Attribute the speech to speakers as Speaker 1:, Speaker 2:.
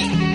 Speaker 1: Hey!